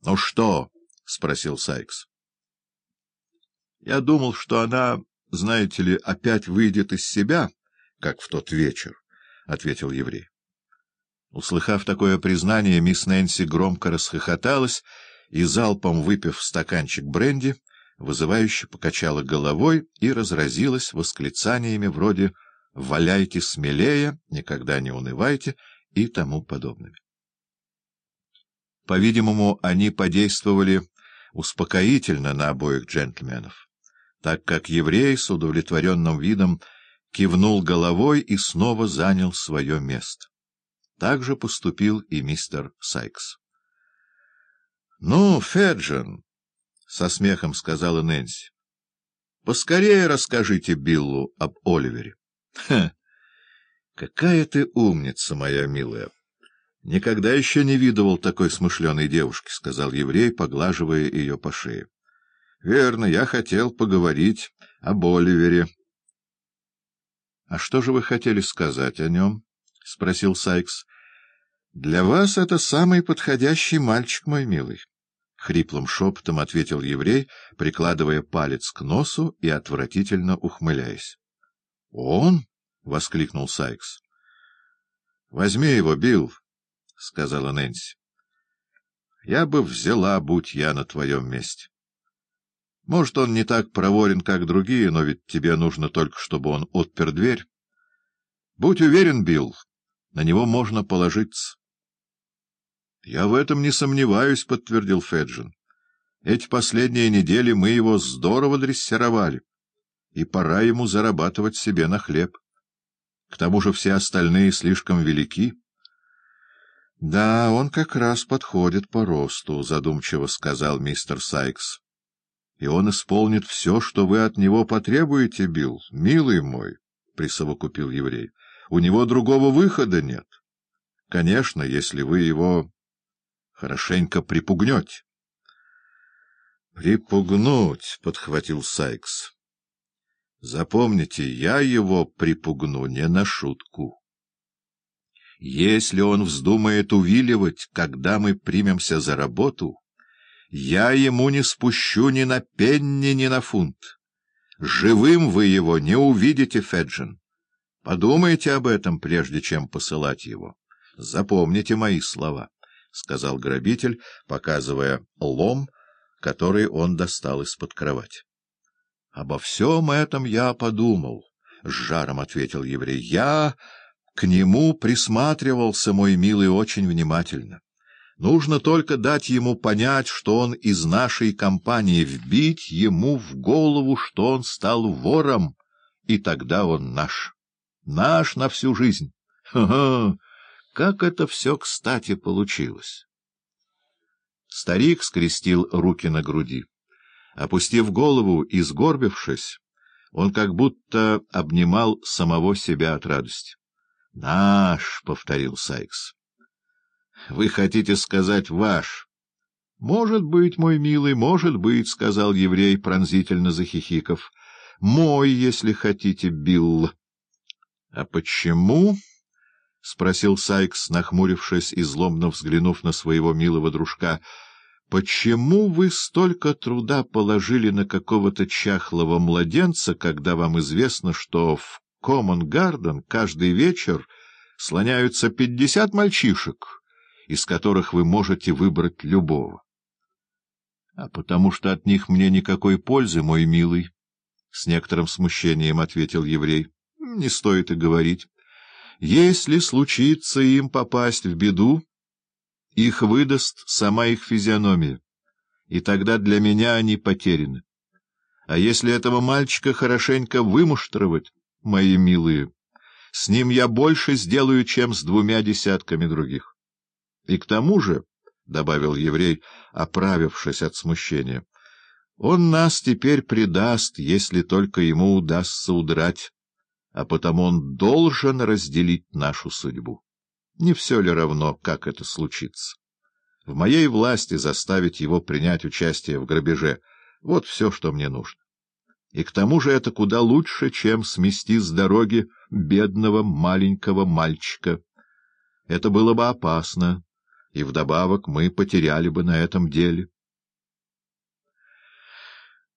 — Ну что? — спросил Сайкс. — Я думал, что она, знаете ли, опять выйдет из себя, как в тот вечер, — ответил еврей. Услыхав такое признание, мисс Нэнси громко расхохоталась и, залпом выпив стаканчик бренди, вызывающе покачала головой и разразилась восклицаниями вроде «валяйте смелее», «никогда не унывайте» и тому подобными. По-видимому, они подействовали успокоительно на обоих джентльменов, так как еврей с удовлетворенным видом кивнул головой и снова занял свое место. Так же поступил и мистер Сайкс. — Ну, Феджин, — со смехом сказала Нэнси, — поскорее расскажите Биллу об Оливере. — Какая ты умница, моя милая! —— Никогда еще не видывал такой смышленой девушки, — сказал еврей, поглаживая ее по шее. — Верно, я хотел поговорить об Оливере. — А что же вы хотели сказать о нем? — спросил Сайкс. — Для вас это самый подходящий мальчик, мой милый. — хриплым шепотом ответил еврей, прикладывая палец к носу и отвратительно ухмыляясь. — Он? — воскликнул Сайкс. — Возьми его, Билл. — сказала Нэнси. — Я бы взяла, будь я на твоем месте. Может, он не так проворен, как другие, но ведь тебе нужно только, чтобы он отпер дверь. Будь уверен, Билл, на него можно положиться. — Я в этом не сомневаюсь, — подтвердил Феджин. — Эти последние недели мы его здорово дрессировали, и пора ему зарабатывать себе на хлеб. К тому же все остальные слишком велики. — Да, он как раз подходит по росту, — задумчиво сказал мистер Сайкс. — И он исполнит все, что вы от него потребуете, Билл, милый мой, — присовокупил еврей. — У него другого выхода нет. Конечно, если вы его хорошенько припугнете. — Припугнуть, — подхватил Сайкс. — Запомните, я его припугну не на шутку. Если он вздумает увиливать, когда мы примемся за работу, я ему не спущу ни на пенни, ни на фунт. Живым вы его не увидите, Феджин. Подумайте об этом, прежде чем посылать его. Запомните мои слова, — сказал грабитель, показывая лом, который он достал из-под кровати. — Обо всем этом я подумал, — с жаром ответил еврей. — Я... К нему присматривался мой милый очень внимательно. Нужно только дать ему понять, что он из нашей компании, вбить ему в голову, что он стал вором, и тогда он наш. Наш на всю жизнь. Ха-ха! Как это все кстати получилось! Старик скрестил руки на груди. Опустив голову и сгорбившись, он как будто обнимал самого себя от радости. — Наш, — повторил Сайкс. — Вы хотите сказать «ваш»? — Может быть, мой милый, может быть, — сказал еврей, пронзительно захихиков. — Мой, если хотите, Билл. — А почему? — спросил Сайкс, нахмурившись и злобно взглянув на своего милого дружка. — Почему вы столько труда положили на какого-то чахлого младенца, когда вам известно, что в Коммон-Гарден каждый вечер слоняются пятьдесят мальчишек, из которых вы можете выбрать любого. — А потому что от них мне никакой пользы, мой милый, — с некоторым смущением ответил еврей. — Не стоит и говорить. Если случится им попасть в беду, их выдаст сама их физиономия, и тогда для меня они потеряны. А если этого мальчика хорошенько вымуштровать, мои милые, с ним я больше сделаю, чем с двумя десятками других. И к тому же, — добавил еврей, оправившись от смущения, — он нас теперь предаст, если только ему удастся удрать, а потому он должен разделить нашу судьбу. Не все ли равно, как это случится? В моей власти заставить его принять участие в грабеже — вот все, что мне нужно. И к тому же это куда лучше, чем смести с дороги бедного маленького мальчика. Это было бы опасно, и вдобавок мы потеряли бы на этом деле.